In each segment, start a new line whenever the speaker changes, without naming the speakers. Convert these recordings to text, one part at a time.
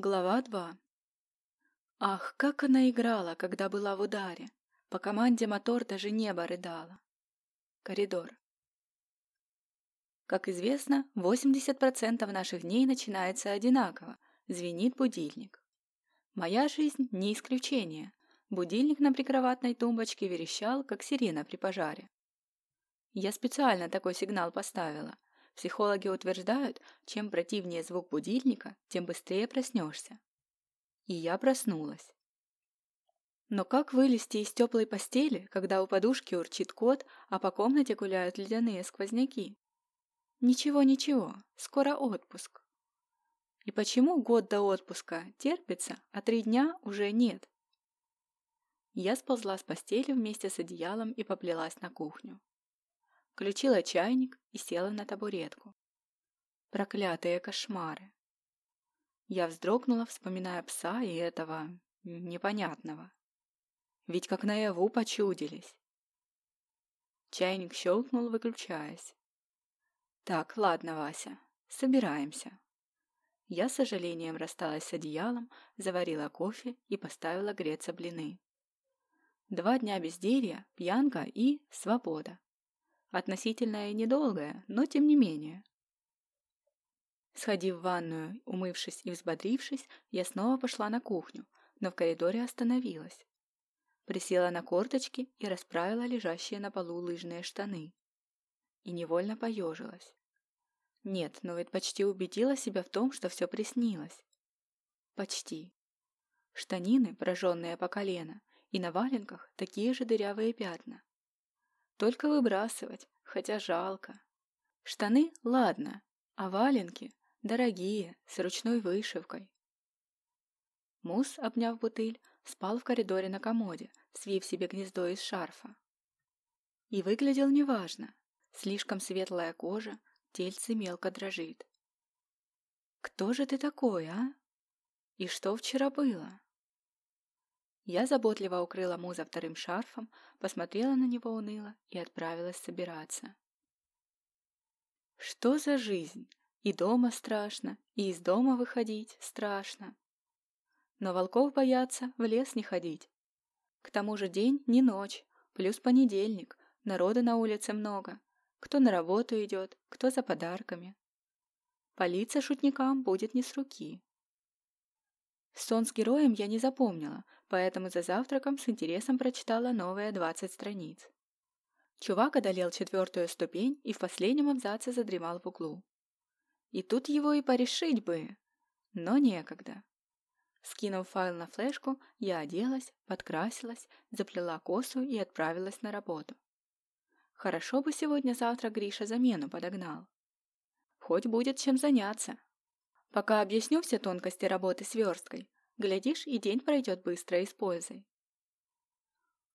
Глава 2 Ах, как она играла, когда была в ударе! По команде мотор даже небо рыдало. Коридор. Как известно, 80% наших дней начинается одинаково. Звенит будильник. Моя жизнь не исключение. Будильник на прикроватной тумбочке верещал, как сирена при пожаре. Я специально такой сигнал поставила. Психологи утверждают, чем противнее звук будильника, тем быстрее проснешься. И я проснулась. Но как вылезти из теплой постели, когда у подушки урчит кот, а по комнате гуляют ледяные сквозняки? Ничего, ничего, скоро отпуск. И почему год до отпуска терпится, а три дня уже нет? Я сползла с постели вместе с одеялом и поплелась на кухню. Включила чайник и села на табуретку. Проклятые кошмары. Я вздрогнула, вспоминая пса и этого непонятного. Ведь как наяву почудились. Чайник щелкнул, выключаясь. «Так, ладно, Вася, собираемся». Я с сожалением рассталась с одеялом, заварила кофе и поставила греться блины. Два дня безделья, пьянка и свобода. Относительная и недолгая, но тем не менее. Сходив в ванную, умывшись и взбодрившись, я снова пошла на кухню, но в коридоре остановилась. Присела на корточки и расправила лежащие на полу лыжные штаны. И невольно поежилась. Нет, но ведь почти убедила себя в том, что все приснилось. Почти. Штанины, прожженные по колено, и на валенках такие же дырявые пятна. Только выбрасывать, хотя жалко. Штаны – ладно, а валенки – дорогие, с ручной вышивкой. Мус, обняв бутыль, спал в коридоре на комоде, свив себе гнездо из шарфа. И выглядел неважно. Слишком светлая кожа, Тельце мелко дрожит. «Кто же ты такой, а? И что вчера было?» Я заботливо укрыла муза вторым шарфом, посмотрела на него уныло и отправилась собираться. Что за жизнь? И дома страшно, и из дома выходить страшно. Но волков боятся в лес не ходить. К тому же день не ночь, плюс понедельник, народа на улице много, кто на работу идет, кто за подарками. Полиция шутникам будет не с руки. Сон с героем я не запомнила, поэтому за завтраком с интересом прочитала новые 20 страниц. Чувак одолел четвертую ступень и в последнем абзаце задремал в углу. И тут его и порешить бы, но некогда. Скинув файл на флешку, я оделась, подкрасилась, заплела косу и отправилась на работу. Хорошо бы сегодня-завтра Гриша замену подогнал. Хоть будет чем заняться. Пока объясню все тонкости работы с версткой, глядишь, и день пройдет быстро и с пользой.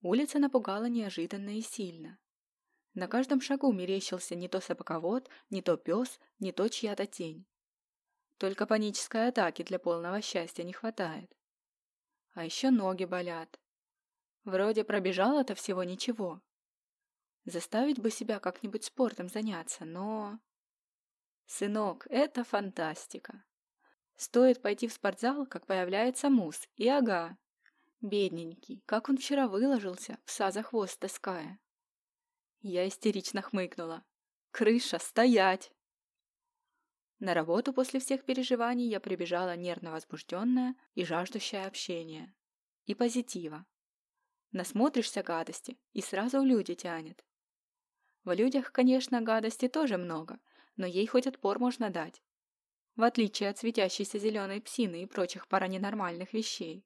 Улица напугала неожиданно и сильно. На каждом шагу мерещился не то собаковод, не то пес, не то чья-то тень. Только панической атаки для полного счастья не хватает. А еще ноги болят. Вроде пробежало-то всего ничего, Заставить бы себя как-нибудь спортом заняться, но... Сынок, это фантастика. Стоит пойти в спортзал, как появляется мус, и ага. Бедненький, как он вчера выложился, пса за хвост таская. Я истерично хмыкнула. «Крыша, стоять!» На работу после всех переживаний я прибежала нервно возбужденная и жаждущая общения. И позитива. Насмотришься гадости, и сразу в люди тянет. В людях, конечно, гадости тоже много, но ей хоть отпор можно дать. В отличие от светящейся зеленой псины и прочих параненормальных вещей.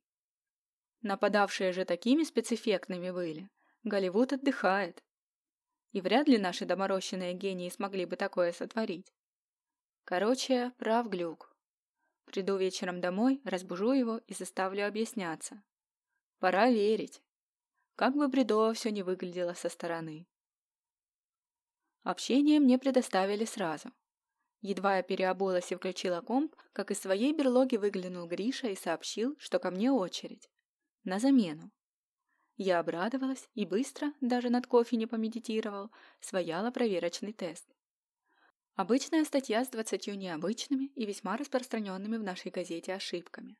Нападавшие же такими спецэффектными были. Голливуд отдыхает. И вряд ли наши доморощенные гении смогли бы такое сотворить. Короче, прав глюк. Приду вечером домой, разбужу его и заставлю объясняться. Пора верить. Как бы бредово все не выглядело со стороны. Общение мне предоставили сразу. Едва я переобулась и включила комп, как из своей берлоги выглянул Гриша и сообщил, что ко мне очередь. На замену. Я обрадовалась и быстро, даже над кофе не помедитировал, свояла проверочный тест. Обычная статья с двадцатью необычными и весьма распространенными в нашей газете ошибками.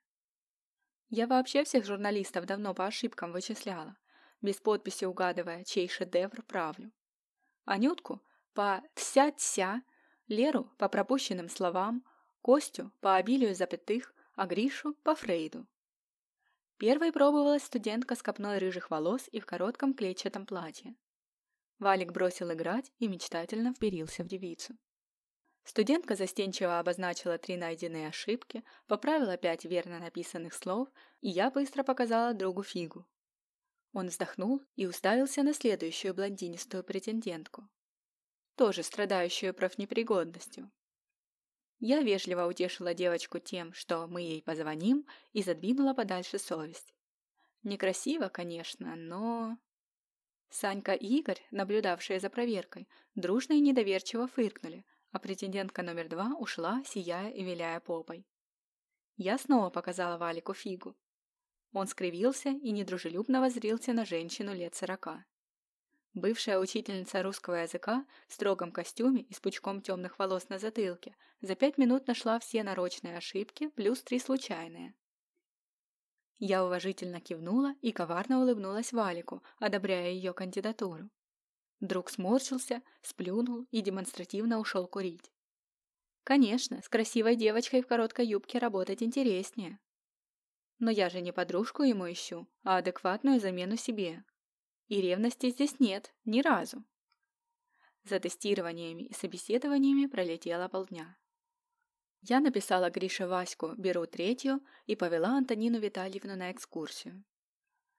Я вообще всех журналистов давно по ошибкам вычисляла, без подписи угадывая, чей шедевр правлю. Анютку по «тся-тся», Леру по пропущенным словам, Костю по обилию запятых, а Гришу по Фрейду. Первой пробовалась студентка с копной рыжих волос и в коротком клетчатом платье. Валик бросил играть и мечтательно вперился в девицу. Студентка застенчиво обозначила три найденные ошибки, поправила пять верно написанных слов, и я быстро показала другу фигу. Он вздохнул и уставился на следующую блондинистую претендентку, тоже страдающую профнепригодностью. Я вежливо утешила девочку тем, что мы ей позвоним, и задвинула подальше совесть. Некрасиво, конечно, но... Санька и Игорь, наблюдавшие за проверкой, дружно и недоверчиво фыркнули, а претендентка номер два ушла, сияя и виляя попой. Я снова показала Валику фигу. Он скривился и недружелюбно воззрился на женщину лет сорока. Бывшая учительница русского языка в строгом костюме и с пучком темных волос на затылке за пять минут нашла все нарочные ошибки плюс три случайные. Я уважительно кивнула и коварно улыбнулась Валику, одобряя ее кандидатуру. Друг сморщился, сплюнул и демонстративно ушел курить. Конечно, с красивой девочкой в короткой юбке работать интереснее. Но я же не подружку ему ищу, а адекватную замену себе. И ревности здесь нет, ни разу. За тестированиями и собеседованиями пролетело полдня. Я написала Грише Ваську «Беру третью» и повела Антонину Витальевну на экскурсию.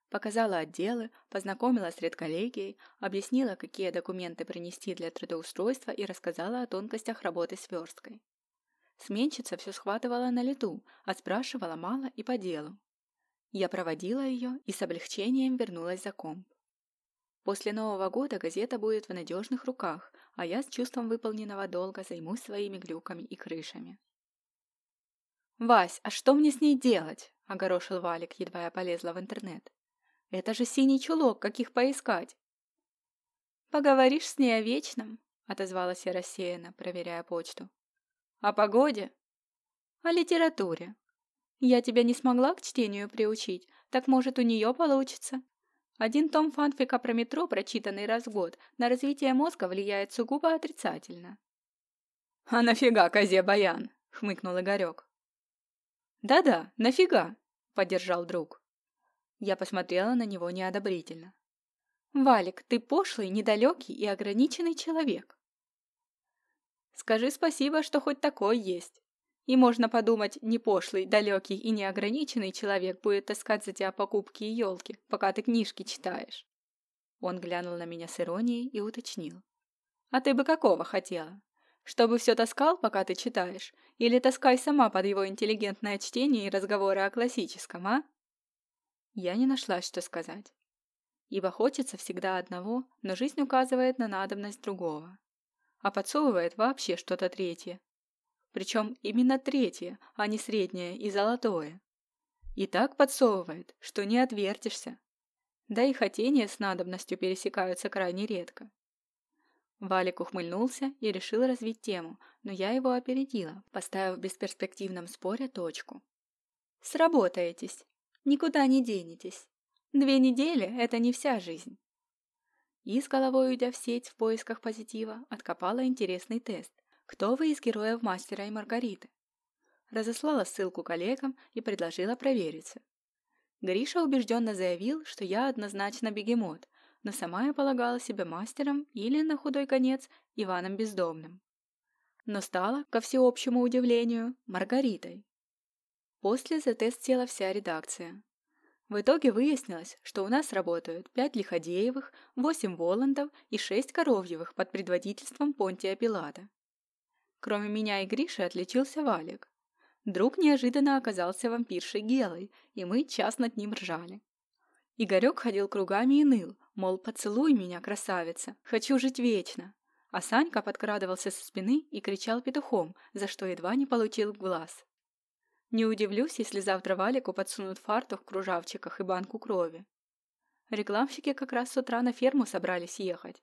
Показала отделы, познакомила с редколлегией, объяснила, какие документы принести для трудоустройства и рассказала о тонкостях работы с версткой. Сменщица все схватывала на лету, а спрашивала мало и по делу. Я проводила ее и с облегчением вернулась за комп. После Нового года газета будет в надежных руках, а я с чувством выполненного долга займусь своими глюками и крышами. «Вась, а что мне с ней делать?» – огорошил Валик, едва я полезла в интернет. «Это же синий чулок, каких поискать?» «Поговоришь с ней о вечном?» – отозвалась я рассеянно, проверяя почту. «О погоде?» «О литературе. Я тебя не смогла к чтению приучить, так может у нее получится. Один том фанфика про метро, прочитанный раз в год, на развитие мозга влияет сугубо отрицательно. «А нафига козе баян?» — хмыкнул Игорек. «Да-да, нафига?» — поддержал друг. Я посмотрела на него неодобрительно. «Валик, ты пошлый, недалекий и ограниченный человек». «Скажи спасибо, что хоть такой есть. И можно подумать, не пошлый, далекий и неограниченный человек будет таскать за тебя покупки и елки, пока ты книжки читаешь. Он глянул на меня с иронией и уточнил. А ты бы какого хотела? Чтобы все таскал, пока ты читаешь? Или таскай сама под его интеллигентное чтение и разговоры о классическом, а? Я не нашла, что сказать. Ибо хочется всегда одного, но жизнь указывает на надобность другого. А подсовывает вообще что-то третье, причем именно третье, а не среднее и золотое. И так подсовывает, что не отвертишься. Да и хотения с надобностью пересекаются крайне редко. Валик ухмыльнулся и решил развить тему, но я его опередила, поставив в бесперспективном споре точку. «Сработаетесь. Никуда не денетесь. Две недели – это не вся жизнь». И с головой уйдя в сеть в поисках позитива, откопала интересный тест, кто вы из героев Мастера и Маргариты? Разослала ссылку коллегам и предложила провериться. Гриша убежденно заявил, что я однозначно бегемот, но сама я полагала себя мастером или, на худой конец, Иваном Бездомным. Но стала, ко всеобщему удивлению, Маргаритой. После за тест села вся редакция. В итоге выяснилось, что у нас работают пять Лиходеевых, восемь Воландов и шесть Коровьевых под предводительством Понтия Пилата. Кроме меня и Гриши отличился Валик. Друг неожиданно оказался вампиршей Гелой, и мы час над ним ржали. Игорек ходил кругами и ныл, мол, поцелуй меня, красавица, хочу жить вечно. А Санька подкрадывался со спины и кричал петухом, за что едва не получил глаз. Не удивлюсь, если завтра Валику подсунут фартух в кружавчиках и банку крови. Рекламщики как раз с утра на ферму собрались ехать.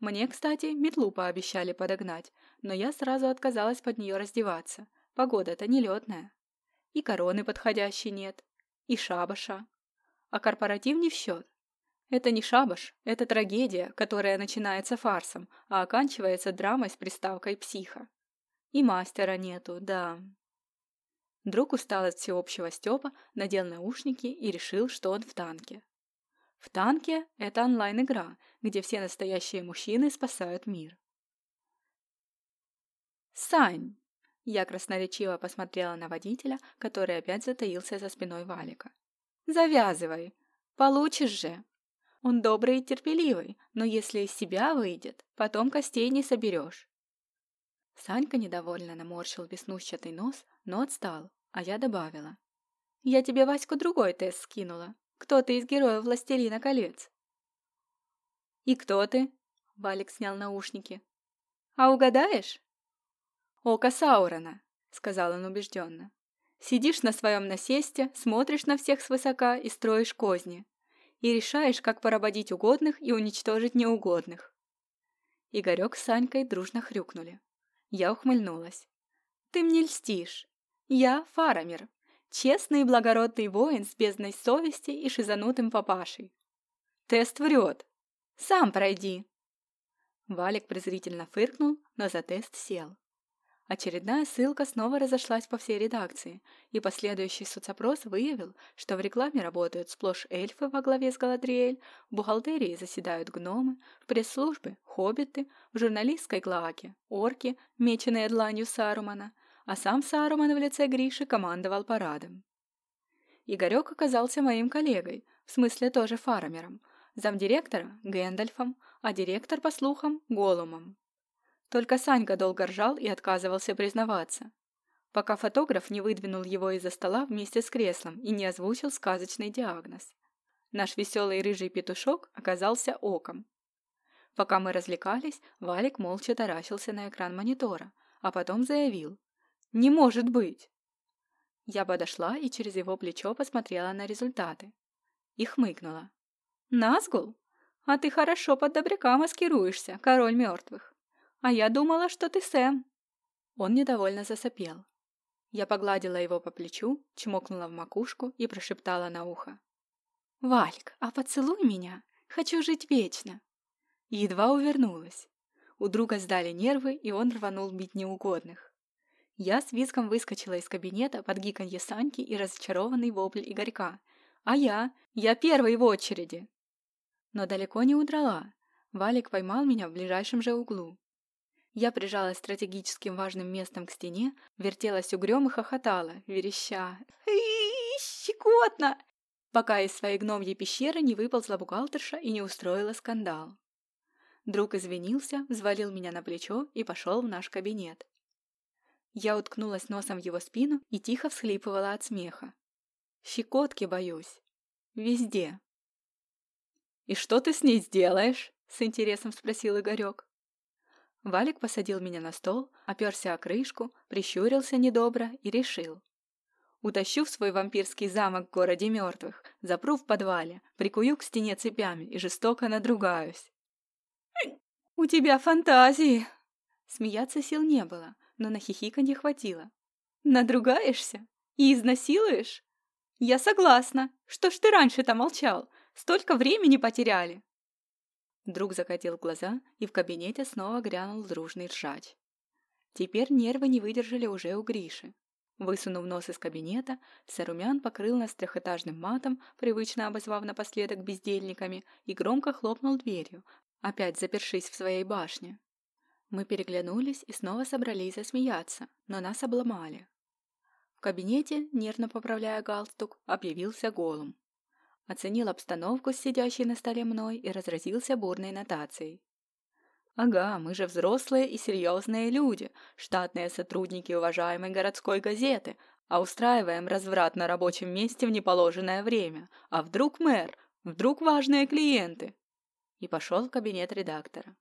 Мне, кстати, метлу пообещали подогнать, но я сразу отказалась под нее раздеваться. Погода-то нелетная. И короны подходящей нет, и шабаша. А корпоратив не в счет. Это не шабаш, это трагедия, которая начинается фарсом, а оканчивается драмой с приставкой «психа». И мастера нету, да. Друг устал от всеобщего стёпа, надел наушники и решил, что он в танке. В танке – это онлайн-игра, где все настоящие мужчины спасают мир. «Сань!» Я красноречиво посмотрела на водителя, который опять затаился за спиной Валика. «Завязывай! Получишь же!» Он добрый и терпеливый, но если из себя выйдет, потом костей не соберешь. Санька недовольно наморщил веснущатый нос, но отстал, а я добавила. «Я тебе, Ваську, другой тест скинула. Кто ты из героев «Властелина колец»?» «И кто ты?» — Валик снял наушники. «А угадаешь?» «Око Саурона», — сказал он убежденно. «Сидишь на своем насесте, смотришь на всех свысока и строишь козни. И решаешь, как поработить угодных и уничтожить неугодных». Игорек с Санькой дружно хрюкнули. Я ухмыльнулась. «Ты мне льстишь. Я Фарамир, честный и благородный воин с бездной совести и шизанутым папашей. Тест врет. Сам пройди». Валик презрительно фыркнул, но за тест сел. Очередная ссылка снова разошлась по всей редакции, и последующий соцопрос выявил, что в рекламе работают сплошь эльфы во главе с Галадриэль, в бухгалтерии заседают гномы, в пресс-службе – хоббиты, в журналистской клоаке – орки, меченые дланью Сарумана, а сам Саруман в лице Гриши командовал парадом. Игорек оказался моим коллегой, в смысле тоже фармером, замдиректора – Гэндальфом, а директор, по слухам, Голумом. Только Санька долго ржал и отказывался признаваться, пока фотограф не выдвинул его из-за стола вместе с креслом и не озвучил сказочный диагноз. Наш веселый рыжий петушок оказался оком. Пока мы развлекались, Валик молча таращился на экран монитора, а потом заявил «Не может быть!». Я подошла и через его плечо посмотрела на результаты. И хмыкнула. «Назгул? А ты хорошо под добряка маскируешься, король мертвых. «А я думала, что ты Сэм!» Он недовольно засопел. Я погладила его по плечу, чмокнула в макушку и прошептала на ухо. «Вальк, а поцелуй меня! Хочу жить вечно!» И едва увернулась. У друга сдали нервы, и он рванул бить неугодных. Я с визгом выскочила из кабинета под гиканье Саньки и разочарованный вопль Игорька. «А я? Я первый в очереди!» Но далеко не удрала. Валик поймал меня в ближайшем же углу. Я прижалась стратегическим важным местом к стене, вертелась угрём и хохотала, вереща. «Щекотно!» пока из своей гномьей пещеры не выползла бухгалтерша и не устроила скандал. Друг извинился, взвалил меня на плечо и пошел в наш кабинет. Я уткнулась носом в его спину и тихо всхлипывала от смеха. Щекотки боюсь. Везде. «И что ты с ней сделаешь?» — с интересом спросил Игорек. Валик посадил меня на стол, оперся о крышку, прищурился недобро и решил. Утащу в свой вампирский замок в городе мертвых, запру в подвале, прикую к стене цепями и жестоко надругаюсь. «У тебя фантазии!» Смеяться сил не было, но на хихиканье хватило. «Надругаешься? И изнасилуешь?» «Я согласна. Что ж ты раньше-то молчал? Столько времени потеряли!» Друг закатил глаза, и в кабинете снова грянул дружный ржач. Теперь нервы не выдержали уже у Гриши. Высунув нос из кабинета, Сарумян покрыл нас трехэтажным матом, привычно обозвав напоследок бездельниками, и громко хлопнул дверью, опять запершись в своей башне. Мы переглянулись и снова собрались засмеяться, но нас обломали. В кабинете, нервно поправляя галстук, объявился голым оценил обстановку с сидящей на столе мной и разразился бурной нотацией. «Ага, мы же взрослые и серьезные люди, штатные сотрудники уважаемой городской газеты, а устраиваем разврат на рабочем месте в неположенное время. А вдруг мэр? Вдруг важные клиенты?» И пошел в кабинет редактора.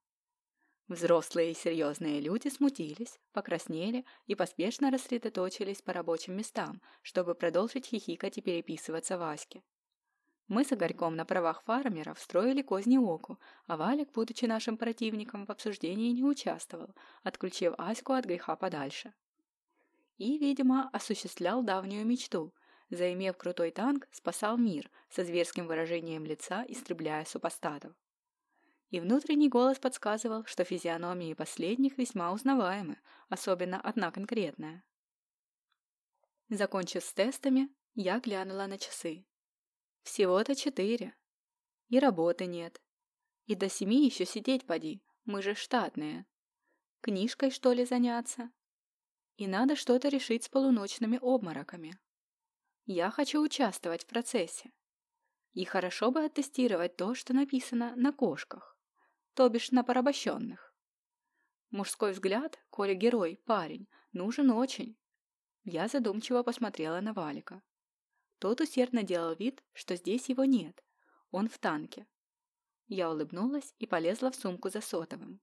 Взрослые и серьезные люди смутились, покраснели и поспешно рассредоточились по рабочим местам, чтобы продолжить хихикать и переписываться Ваське. Мы с Игорьком на правах фармеров строили козни оку, а Валик, будучи нашим противником, в обсуждении не участвовал, отключив Аську от греха подальше. И, видимо, осуществлял давнюю мечту. Заимев крутой танк, спасал мир, со зверским выражением лица истребляя супостатов. И внутренний голос подсказывал, что физиономии последних весьма узнаваемы, особенно одна конкретная. Закончив с тестами, я глянула на часы. Всего-то четыре. И работы нет. И до семи еще сидеть поди, мы же штатные. Книжкой, что ли, заняться? И надо что-то решить с полуночными обмороками. Я хочу участвовать в процессе. И хорошо бы оттестировать то, что написано на кошках, то бишь на порабощенных. Мужской взгляд, коли герой, парень, нужен очень. Я задумчиво посмотрела на Валика. Тот усердно делал вид, что здесь его нет. Он в танке. Я улыбнулась и полезла в сумку за сотовым.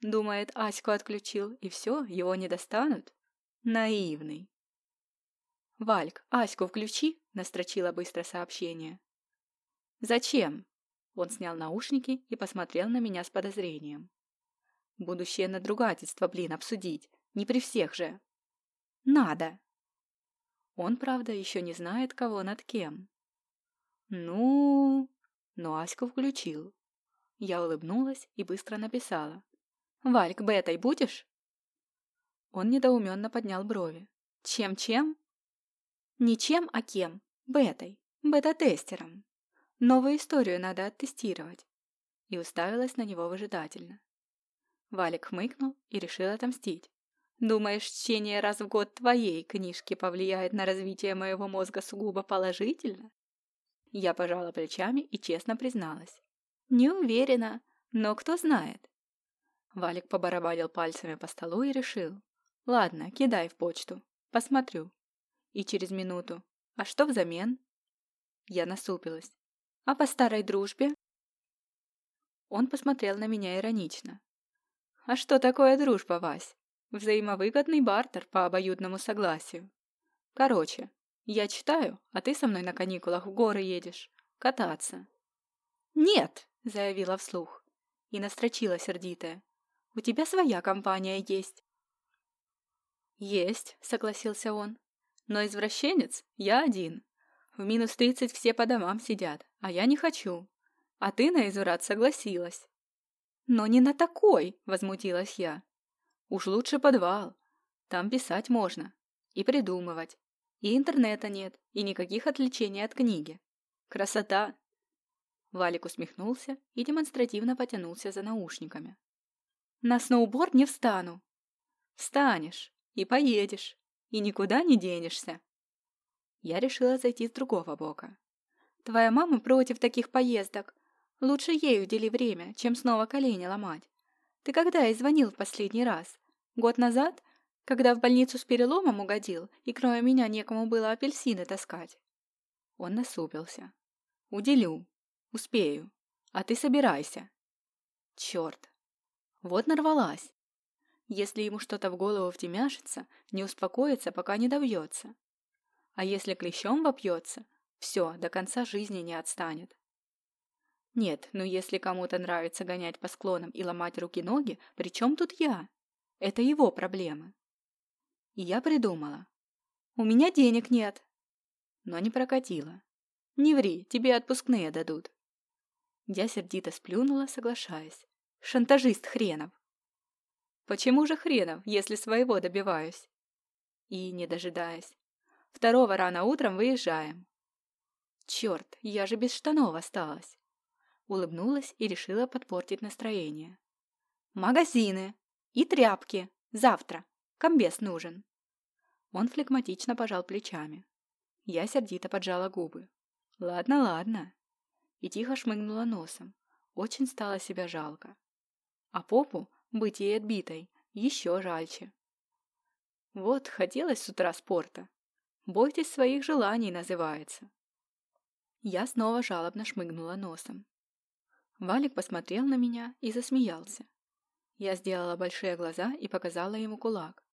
Думает, Аську отключил, и все, его не достанут? Наивный. «Вальк, Аську включи», — настрочила быстро сообщение. «Зачем?» Он снял наушники и посмотрел на меня с подозрением. «Будущее надругательство, блин, обсудить. Не при всех же». «Надо», он, правда, еще не знает, кого над кем. Ну... Но Аську включил. Я улыбнулась и быстро написала. «Вальк, бетой будешь?» Он недоуменно поднял брови. «Чем-чем?» «Не чем, а кем. Бетой. Бета-тестером. Новую историю надо оттестировать». И уставилась на него выжидательно. Валик хмыкнул и решил отомстить. Думаешь, чтение раз в год твоей книжки повлияет на развитие моего мозга сугубо положительно? Я пожала плечами и честно призналась. Не уверена, но кто знает. Валик побарабанил пальцами по столу и решил. Ладно, кидай в почту. Посмотрю. И через минуту. А что взамен? Я насупилась. А по старой дружбе? Он посмотрел на меня иронично. А что такое дружба, Вась? Взаимовыгодный бартер по обоюдному согласию. Короче, я читаю, а ты со мной на каникулах в горы едешь. Кататься. «Нет!» – заявила вслух. И настрочила сердитая. «У тебя своя компания есть». «Есть», – согласился он. «Но извращенец я один. В минус тридцать все по домам сидят, а я не хочу. А ты на изврат согласилась». «Но не на такой!» – возмутилась я. Уж лучше подвал. Там писать можно. И придумывать. И интернета нет, и никаких отвлечений от книги. Красота!» Валик усмехнулся и демонстративно потянулся за наушниками. «На сноуборд не встану!» «Встанешь и поедешь, и никуда не денешься!» Я решила зайти с другого бока. «Твоя мама против таких поездок. Лучше ей удели время, чем снова колени ломать. Ты когда ей звонил в последний раз? Год назад? Когда в больницу с переломом угодил, и кроме меня некому было апельсины таскать?» Он насупился. «Уделю. Успею. А ты собирайся». «Черт! Вот нарвалась. Если ему что-то в голову втемяшится, не успокоится, пока не добьется. А если клещом вопьется, все, до конца жизни не отстанет. Нет, ну если кому-то нравится гонять по склонам и ломать руки-ноги, при чем тут я? Это его проблемы. И я придумала. У меня денег нет. Но не прокатило. Не ври, тебе отпускные дадут. Я сердито сплюнула, соглашаясь. Шантажист хренов. Почему же хренов, если своего добиваюсь? И, не дожидаясь. Второго рано утром выезжаем. Черт, я же без штанов осталась улыбнулась и решила подпортить настроение. «Магазины! И тряпки! Завтра! Комбес нужен!» Он флегматично пожал плечами. Я сердито поджала губы. «Ладно, ладно!» И тихо шмыгнула носом. Очень стало себя жалко. А попу, быть ей отбитой, еще жальче. Вот, хотелось с утра спорта. «Бойтесь своих желаний» называется. Я снова жалобно шмыгнула носом. Валик посмотрел на меня и засмеялся. Я сделала большие глаза и показала ему кулак.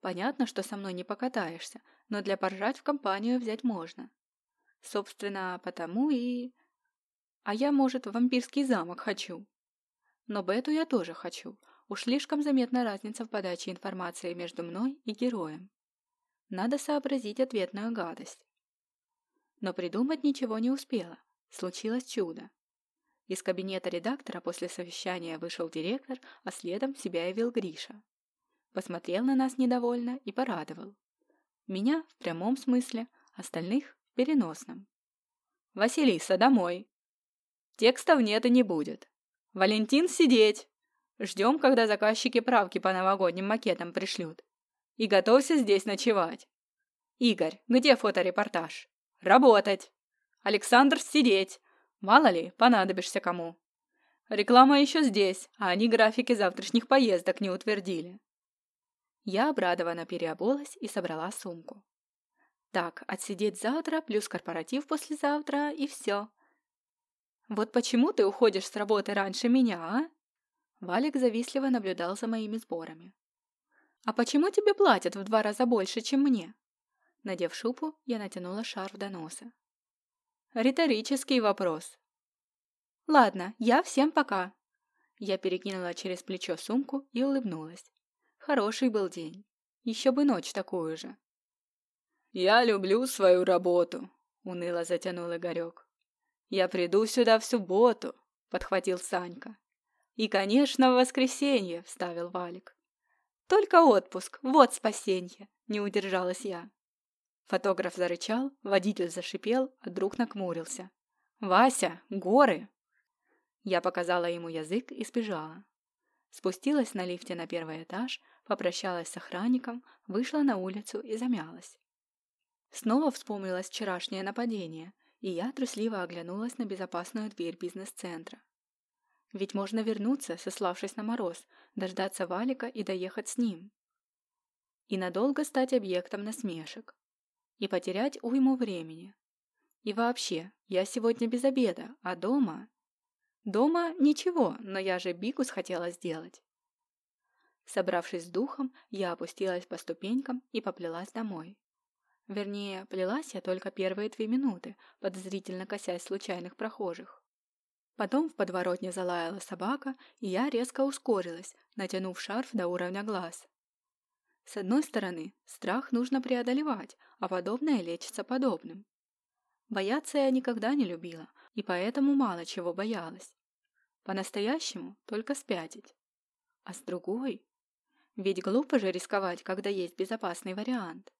Понятно, что со мной не покатаешься, но для поржать в компанию взять можно. Собственно, потому и... А я, может, в вампирский замок хочу. Но Бету я тоже хочу. Уж слишком заметна разница в подаче информации между мной и героем. Надо сообразить ответную гадость. Но придумать ничего не успела. Случилось чудо. Из кабинета редактора после совещания вышел директор, а следом себя явил Гриша. Посмотрел на нас недовольно и порадовал. Меня в прямом смысле, остальных в переносном. «Василиса, домой!» «Текстов нет и не будет. Валентин, сидеть!» Ждем, когда заказчики правки по новогодним макетам пришлют. И готовься здесь ночевать. Игорь, где фоторепортаж? Работать. Александр, сидеть. Мало ли, понадобишься кому. Реклама еще здесь, а они графики завтрашних поездок не утвердили. Я обрадованно переобулась и собрала сумку. Так, отсидеть завтра плюс корпоратив послезавтра и все. Вот почему ты уходишь с работы раньше меня, а? Валик завистливо наблюдал за моими сборами. «А почему тебе платят в два раза больше, чем мне?» Надев шупу, я натянула шарф до носа. «Риторический вопрос». «Ладно, я всем пока». Я перекинула через плечо сумку и улыбнулась. Хороший был день. Еще бы ночь такую же. «Я люблю свою работу», — уныло затянул Игорек. «Я приду сюда в субботу», — подхватил Санька. «И, конечно, в воскресенье», — вставил Валик. «Только отпуск, вот спасенье», — не удержалась я. Фотограф зарычал, водитель зашипел, а друг накмурился. «Вася, горы!» Я показала ему язык и сбежала. Спустилась на лифте на первый этаж, попрощалась с охранником, вышла на улицу и замялась. Снова вспомнилось вчерашнее нападение, и я трусливо оглянулась на безопасную дверь бизнес-центра. Ведь можно вернуться, сославшись на мороз, дождаться Валика и доехать с ним. И надолго стать объектом насмешек. И потерять уйму времени. И вообще, я сегодня без обеда, а дома... Дома ничего, но я же бигус хотела сделать. Собравшись с духом, я опустилась по ступенькам и поплелась домой. Вернее, плелась я только первые две минуты, подозрительно косясь случайных прохожих. Потом в подворотне залаяла собака, и я резко ускорилась, натянув шарф до уровня глаз. С одной стороны, страх нужно преодолевать, а подобное лечится подобным. Бояться я никогда не любила, и поэтому мало чего боялась. По-настоящему только спятить. А с другой... Ведь глупо же рисковать, когда есть безопасный вариант.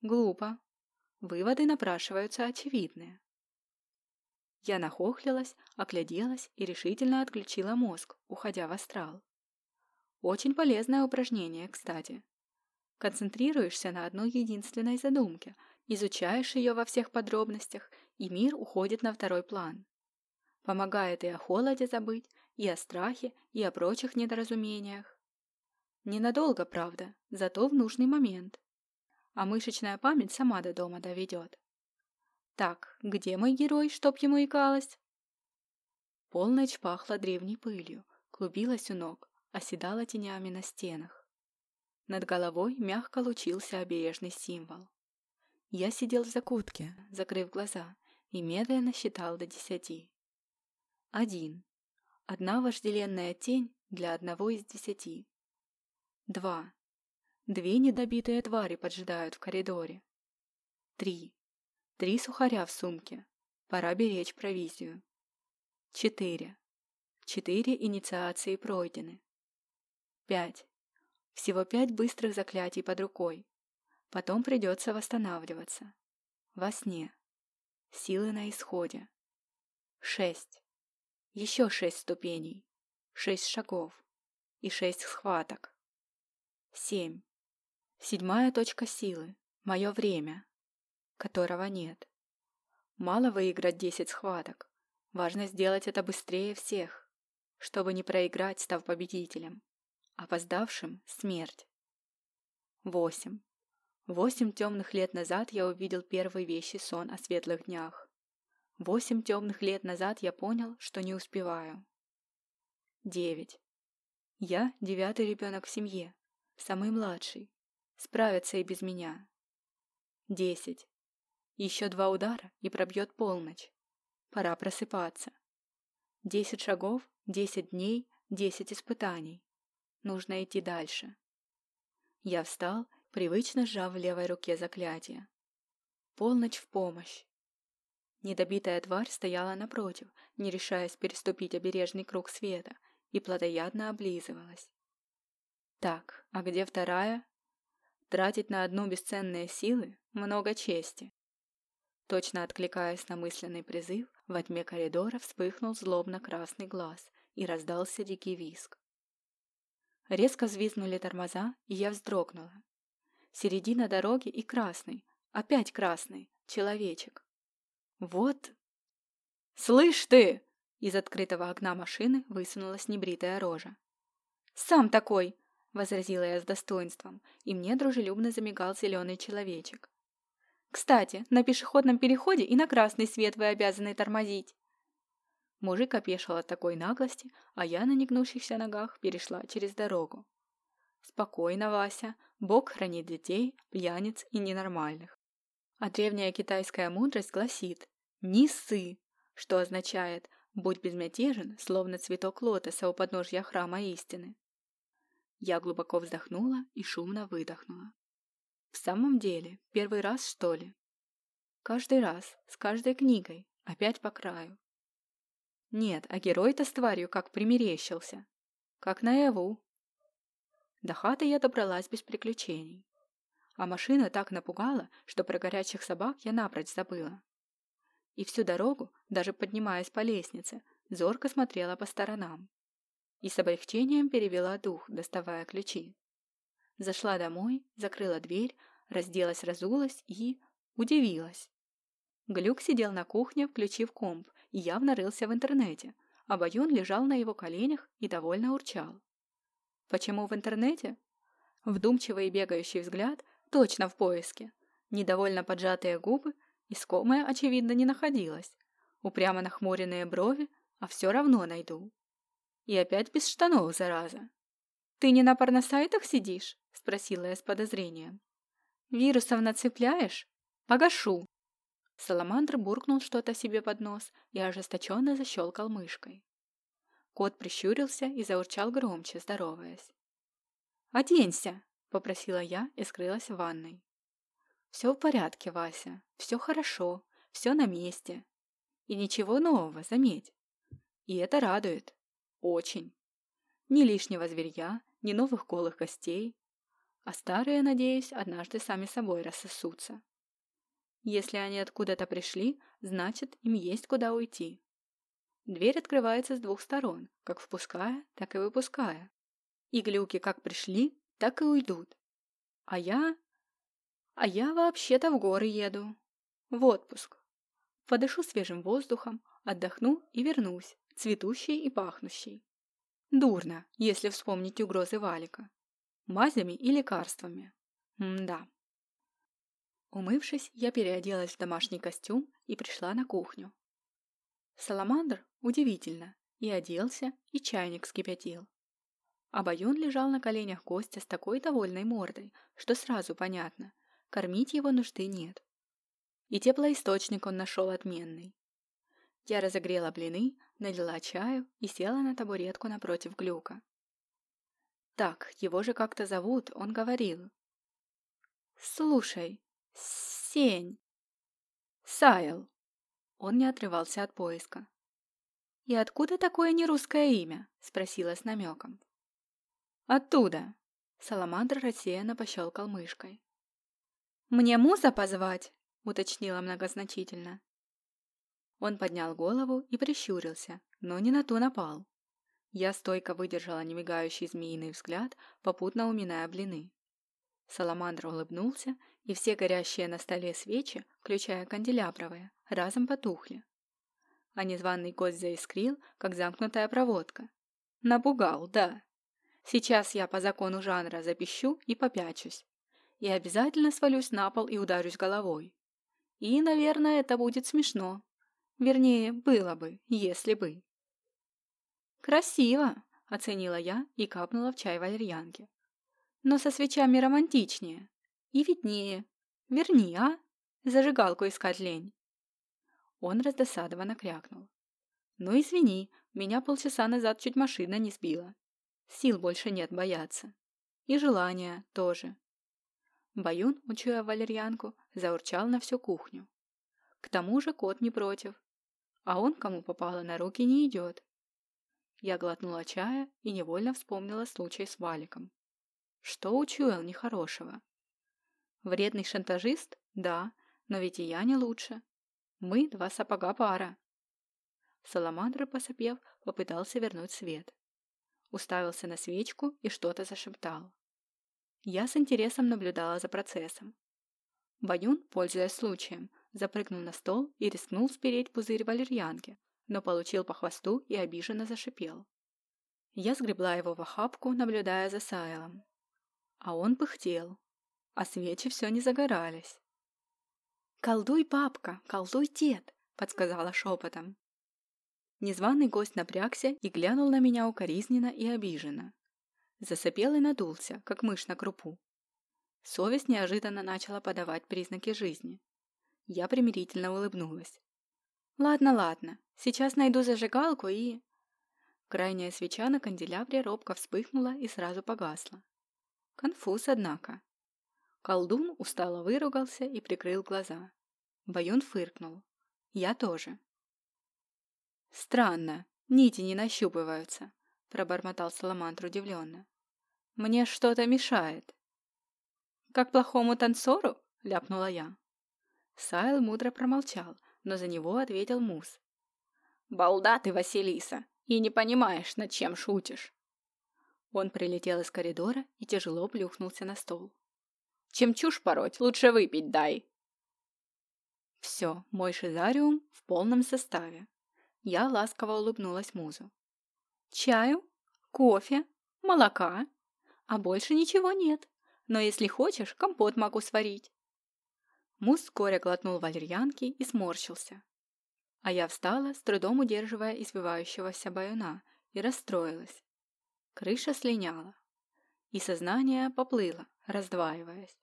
Глупо. Выводы напрашиваются очевидные. Я нахохлилась, огляделась и решительно отключила мозг, уходя в астрал. Очень полезное упражнение, кстати. Концентрируешься на одной единственной задумке, изучаешь ее во всех подробностях, и мир уходит на второй план. Помогает и о холоде забыть, и о страхе, и о прочих недоразумениях. Ненадолго, правда, зато в нужный момент. А мышечная память сама до дома доведет. Так, где мой герой, чтоб ему икалось? Полночь пахла древней пылью, клубилась у ног, оседала тенями на стенах. Над головой мягко лучился обережный символ. Я сидел в закутке, закрыв глаза, и медленно считал до десяти. Один. Одна вожделенная тень для одного из десяти. Два. Две недобитые твари поджидают в коридоре. Три. Три сухаря в сумке. Пора беречь провизию. Четыре. Четыре инициации пройдены. Пять. Всего пять быстрых заклятий под рукой. Потом придется восстанавливаться. Во сне. Силы на исходе. Шесть. Еще шесть ступеней. Шесть шагов. И шесть схваток. Семь. Седьмая точка силы. Мое время которого нет. Мало выиграть 10 схваток. Важно сделать это быстрее всех, чтобы не проиграть, став победителем. Опоздавшим – смерть. 8. Восемь темных лет назад я увидел первый вещий сон о светлых днях. Восемь темных лет назад я понял, что не успеваю. 9. Я девятый ребенок в семье, самый младший. Справятся и без меня. 10. Еще два удара и пробьет полночь. Пора просыпаться. Десять шагов, десять дней, десять испытаний. Нужно идти дальше. Я встал, привычно сжав в левой руке заклятие. Полночь в помощь. Недобитая тварь стояла напротив, не решаясь переступить обережный круг света, и плотоядно облизывалась. Так, а где вторая? Тратить на одну бесценные силы много чести. Точно откликаясь на мысленный призыв, во тьме коридора вспыхнул злобно-красный глаз и раздался дикий виск. Резко взвизгнули тормоза, и я вздрогнула. Середина дороги и красный, опять красный, человечек. Вот... «Слышь ты!» Из открытого окна машины высунулась небритая рожа. «Сам такой!» — возразила я с достоинством, и мне дружелюбно замигал зеленый человечек. «Кстати, на пешеходном переходе и на красный свет вы обязаны тормозить!» Мужик опешил от такой наглости, а я на негнущихся ногах перешла через дорогу. «Спокойно, Вася, Бог хранит детей, пьяниц и ненормальных». А древняя китайская мудрость гласит «не ссы», что означает «будь безмятежен, словно цветок лотоса у подножья храма истины». Я глубоко вздохнула и шумно выдохнула. В самом деле, первый раз, что ли? Каждый раз, с каждой книгой, опять по краю. Нет, а герой-то с тварью как примерещился. Как наяву. До хаты я добралась без приключений. А машина так напугала, что про горячих собак я напрочь забыла. И всю дорогу, даже поднимаясь по лестнице, зорко смотрела по сторонам и с облегчением перевела дух, доставая ключи. Зашла домой, закрыла дверь, разделась, разулась и... удивилась. Глюк сидел на кухне, включив комп, и явно рылся в интернете, а Баюн лежал на его коленях и довольно урчал. Почему в интернете? Вдумчивый и бегающий взгляд точно в поиске. Недовольно поджатые губы, искомое, очевидно, не находилось. Упрямо нахмуренные брови, а все равно найду. И опять без штанов, зараза. «Ты не на порносайтах сидишь?» – спросила я с подозрением. «Вирусов нацепляешь? Погашу!» Саламандр буркнул что-то себе под нос и ожесточенно защелкал мышкой. Кот прищурился и заурчал громче, здороваясь. «Оденься!» – попросила я и скрылась в ванной. «Все в порядке, Вася, все хорошо, все на месте. И ничего нового, заметь. И это радует. Очень. Ни лишнего зверья, ни новых голых гостей. А старые, надеюсь, однажды сами собой рассосутся. Если они откуда-то пришли, значит, им есть куда уйти. Дверь открывается с двух сторон, как впуская, так и выпуская. И глюки как пришли, так и уйдут. А я... А я вообще-то в горы еду. В отпуск. Подышу свежим воздухом, отдохну и вернусь, цветущий и пахнущий. Дурно, если вспомнить угрозы Валика. Мазями и лекарствами. М-да. Умывшись, я переоделась в домашний костюм и пришла на кухню. Саламандр, удивительно, и оделся, и чайник скипятил. Баюн лежал на коленях гостя с такой довольной мордой, что сразу понятно, кормить его нужды нет. И теплоисточник он нашел отменный. Я разогрела блины, налила чаю и села на табуретку напротив Глюка. Так, его же как-то зовут, он говорил. «Слушай, Сень!» «Сайл!» Он не отрывался от поиска. «И откуда такое нерусское имя?» — спросила с намеком. «Оттуда!» — Саламандр рассеянно пощелкал мышкой. «Мне муза позвать?» — уточнила многозначительно. Он поднял голову и прищурился, но не на то напал. Я стойко выдержала немигающий змеиный взгляд, попутно уминая блины. Саламандр улыбнулся, и все горящие на столе свечи, включая канделябровые, разом потухли. А незваный гость заискрил, как замкнутая проводка. Напугал, да. Сейчас я по закону жанра запищу и попячусь. И обязательно свалюсь на пол и ударюсь головой. И, наверное, это будет смешно. Вернее, было бы, если бы. «Красиво!» — оценила я и капнула в чай валерьянки. «Но со свечами романтичнее. И виднее. Верни, а? Зажигалку искать лень. Он раздосадованно крякнул. Ну извини, меня полчаса назад чуть машина не сбила. Сил больше нет бояться. И желания тоже. Баюн, учуя валерьянку, заурчал на всю кухню. К тому же кот не против. А он, кому попало на руки, не идет. Я глотнула чая и невольно вспомнила случай с Валиком. Что учуял нехорошего? Вредный шантажист? Да, но ведь и я не лучше. Мы два сапога пара. Саламандр, посопев, попытался вернуть свет. Уставился на свечку и что-то зашептал. Я с интересом наблюдала за процессом. Баюн, пользуясь случаем, запрыгнул на стол и рискнул спереть пузырь валерьянки, но получил по хвосту и обиженно зашипел. Я сгребла его в охапку, наблюдая за Сайлом. А он пыхтел, а свечи все не загорались. «Колдуй, папка, колдуй, дед!» — подсказала шепотом. Незваный гость напрягся и глянул на меня укоризненно и обиженно. Засопел и надулся, как мышь на крупу. Совесть неожиданно начала подавать признаки жизни. Я примирительно улыбнулась. «Ладно, ладно, сейчас найду зажигалку и...» Крайняя свеча на канделябре робко вспыхнула и сразу погасла. Конфуз, однако. Колдун устало выругался и прикрыл глаза. Баюн фыркнул. Я тоже. «Странно, нити не нащупываются», — пробормотал Саламандр удивленно. «Мне что-то мешает». «Как плохому танцору?» — ляпнула я. Сайл мудро промолчал, но за него ответил Мус. «Балда ты, Василиса, и не понимаешь, над чем шутишь». Он прилетел из коридора и тяжело плюхнулся на стол. Чем чушь пороть, лучше выпить дай. Все, мой шизариум в полном составе. Я ласково улыбнулась музу. Чаю, кофе, молока, а больше ничего нет. Но если хочешь, компот могу сварить. Муз вскоре глотнул валерьянки и сморщился. А я встала, с трудом удерживая извивающегося баюна, и расстроилась. Крыша слиняла, и сознание поплыло, раздваиваясь.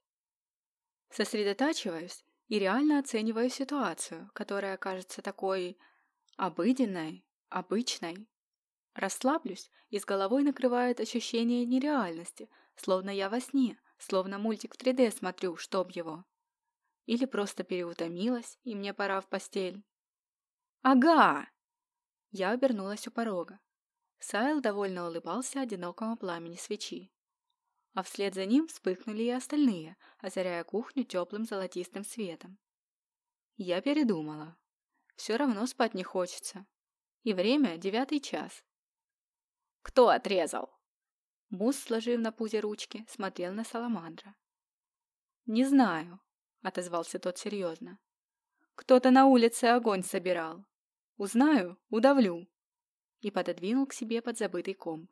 Сосредотачиваюсь и реально оцениваю ситуацию, которая кажется такой обыденной, обычной. Расслаблюсь, и с головой накрывает ощущение нереальности, словно я во сне, словно мультик в 3D смотрю, чтоб его. Или просто переутомилась, и мне пора в постель. «Ага!» Я обернулась у порога. Сайл довольно улыбался одинокому пламени свечи а вслед за ним вспыхнули и остальные, озаряя кухню теплым золотистым светом. Я передумала. Все равно спать не хочется. И время девятый час. «Кто отрезал?» Мус, сложив на пузе ручки, смотрел на Саламандра. «Не знаю», — отозвался тот серьезно. «Кто-то на улице огонь собирал. Узнаю, удавлю». И пододвинул к себе подзабытый комп.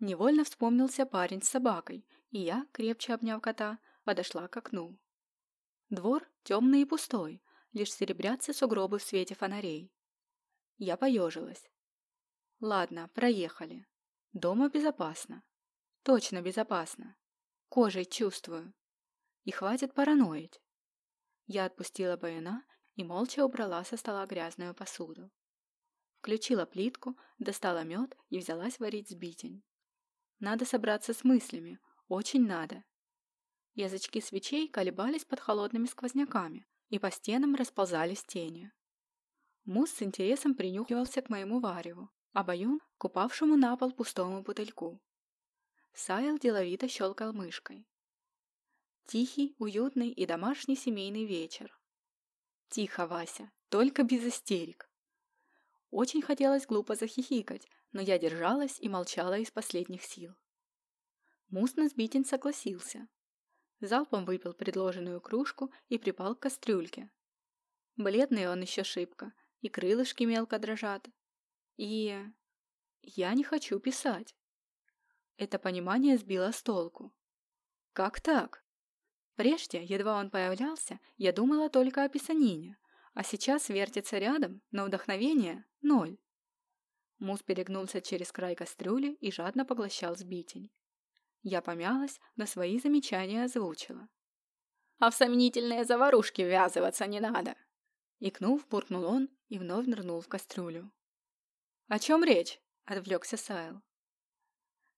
Невольно вспомнился парень с собакой, и я, крепче обняв кота, подошла к окну. Двор темный и пустой, лишь серебрятся сугробы в свете фонарей. Я поежилась. Ладно, проехали. Дома безопасно. Точно безопасно. Кожей чувствую. И хватит параноить. Я отпустила Баюна и молча убрала со стола грязную посуду. Включила плитку, достала мед и взялась варить сбитень. Надо собраться с мыслями. Очень надо. Язычки свечей колебались под холодными сквозняками, и по стенам расползались тени. Мус с интересом принюхивался к моему вареву, а Баюн — к упавшему на пол пустому бутыльку. Сайл деловито щелкал мышкой. Тихий, уютный и домашний семейный вечер. Тихо, Вася, только без истерик. Очень хотелось глупо захихикать, но я держалась и молчала из последних сил. Мусно Сбитин согласился. Залпом выпил предложенную кружку и припал к кастрюльке. Бледный он еще шибко, и крылышки мелко дрожат. И... я не хочу писать. Это понимание сбило с толку. Как так? Прежде, едва он появлялся, я думала только о писанине, а сейчас вертится рядом, но вдохновение — ноль. Мус перегнулся через край кастрюли и жадно поглощал сбитень. Я помялась, но свои замечания озвучила. а в сомнительные заварушки ввязываться не надо. Икнув, буркнул он и вновь нырнул в кастрюлю. «О чем речь?» — отвлекся Сайл.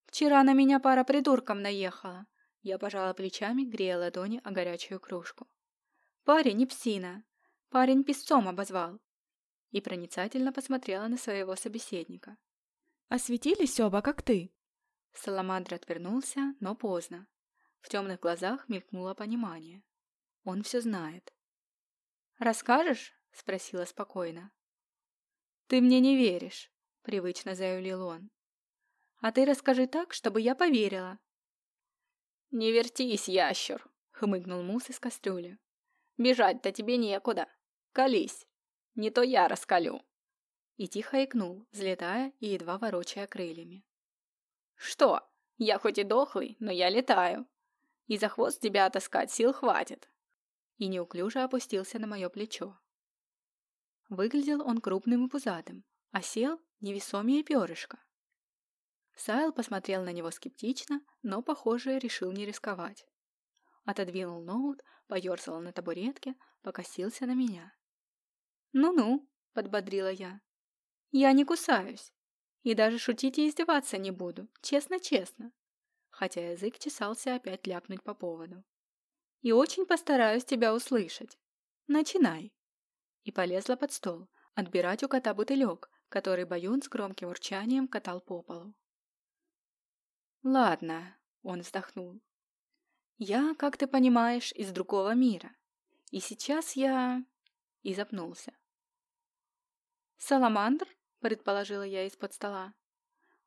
«Вчера на меня пара придурком наехала». Я пожала плечами, грея ладони о горячую кружку. «Парень не псина. Парень песцом обозвал». И проницательно посмотрела на своего собеседника. «Осветились оба, как ты». Саламандр отвернулся, но поздно. В темных глазах мелькнуло понимание. Он все знает. «Расскажешь?» — спросила спокойно. «Ты мне не веришь», — привычно заявил он. «А ты расскажи так, чтобы я поверила». «Не вертись, ящер», — хмыкнул Мус из кастрюли. «Бежать-то тебе некуда. Колись. Не то я раскалю». И тихо икнул, взлетая и едва ворочая крыльями. «Что? Я хоть и дохлый, но я летаю. И за хвост тебя отыскать сил хватит и неуклюже опустился на мое плечо. Выглядел он крупным и пузатым, а сел невесомее перышко. Сайл посмотрел на него скептично, но, похоже, решил не рисковать. Отодвинул ноут, поерзал на табуретке, покосился на меня. «Ну-ну», — подбодрила я. «Я не кусаюсь. И даже шутить и издеваться не буду, честно-честно». Хотя язык чесался опять ляпнуть по поводу и очень постараюсь тебя услышать. Начинай!» И полезла под стол, отбирать у кота бутылек, который Баюн с громким урчанием катал по полу. «Ладно», — он вздохнул. «Я, как ты понимаешь, из другого мира. И сейчас я...» И запнулся. «Саламандр?» — предположила я из-под стола.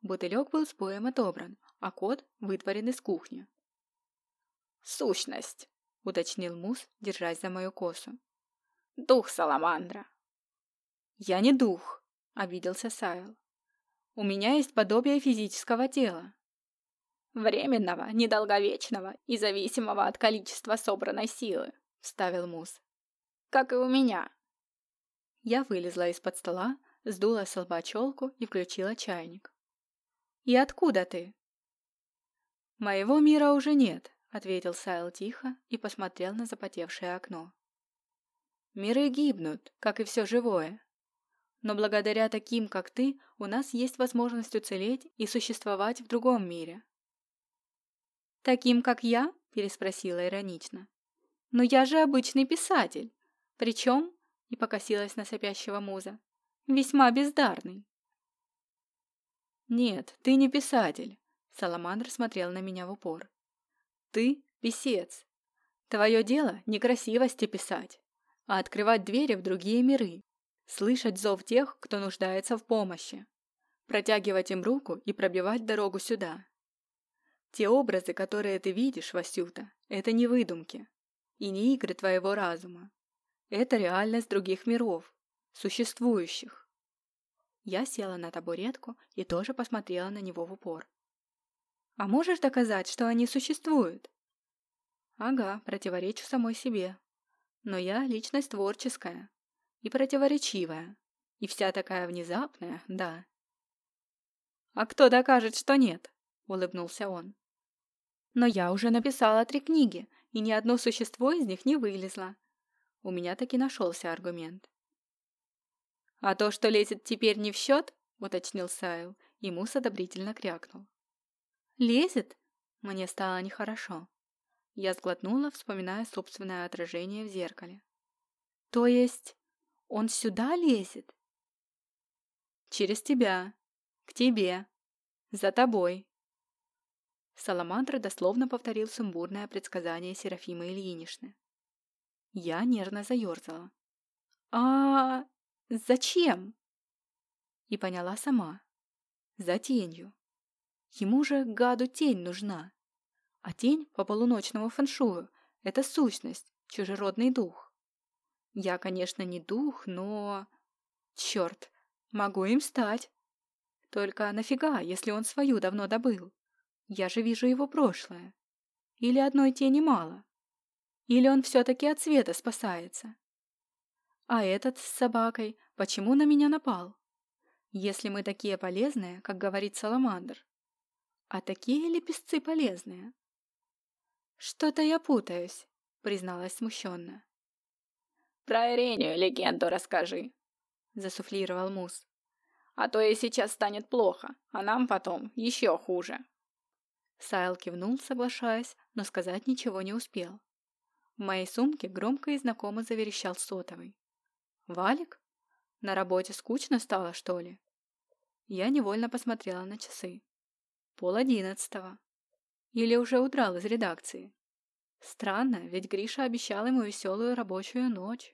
Бутылек был с боем отобран, а кот вытворен из кухни. «Сущность!» уточнил Мус, держась за мою косу. «Дух Саламандра!» «Я не дух», — обиделся Сайл. «У меня есть подобие физического тела». «Временного, недолговечного и зависимого от количества собранной силы», — вставил Мус. «Как и у меня». Я вылезла из-под стола, сдула с лба челку и включила чайник. «И откуда ты?» «Моего мира уже нет», — ответил Сайл тихо и посмотрел на запотевшее окно. «Миры гибнут, как и все живое. Но благодаря таким, как ты, у нас есть возможность уцелеть и существовать в другом мире». «Таким, как я?» — переспросила иронично. «Но я же обычный писатель. Причем, — и покосилась на сопящего муза, — весьма бездарный». «Нет, ты не писатель», — Саламандр смотрел на меня в упор. Ты – писец. Твое дело не красивости писать, а открывать двери в другие миры, слышать зов тех, кто нуждается в помощи, протягивать им руку и пробивать дорогу сюда. Те образы, которые ты видишь, Васюта, это не выдумки и не игры твоего разума. Это реальность других миров, существующих. Я села на табуретку и тоже посмотрела на него в упор. А можешь доказать, что они существуют? Ага, противоречу самой себе. Но я личность творческая и противоречивая, и вся такая внезапная, да. А кто докажет, что нет? Улыбнулся он. Но я уже написала три книги, и ни одно существо из них не вылезло. У меня таки нашелся аргумент. «А то, что лезет теперь не в счет?» — уточнил Сайл, и Мус одобрительно крякнул. Лезет? Мне стало нехорошо. Я сглотнула, вспоминая собственное отражение в зеркале. То есть он сюда лезет? Через тебя. К тебе. За тобой. Саламандр дословно повторил сумбурное предсказание Серафимы Ильиничны. Я нервно заерзала. «А зачем?» И поняла сама. За тенью. Ему же, гаду, тень нужна. А тень по полуночному фэншую — это сущность, чужеродный дух. Я, конечно, не дух, но... Черт, могу им стать. Только нафига, если он свою давно добыл? Я же вижу его прошлое. Или одной тени мало? Или он все-таки от света спасается? А этот с собакой почему на меня напал? Если мы такие полезные, как говорит Саламандр, а такие ли песцы полезные? Что-то я путаюсь, призналась смущенно.
«Про Ирению легенду расскажи», — засуфлировал Мус. «А то ей сейчас станет плохо, а нам потом еще хуже».
Сайл кивнул, соглашаясь, но сказать ничего не успел. В моей сумке громко и знакомо заверещал сотовый. «Валик? На работе скучно стало, что ли?» Я невольно посмотрела на часы. Пол одиннадцатого. Или уже удрал из редакции. Странно, ведь Гриша обещал ему веселую рабочую ночь.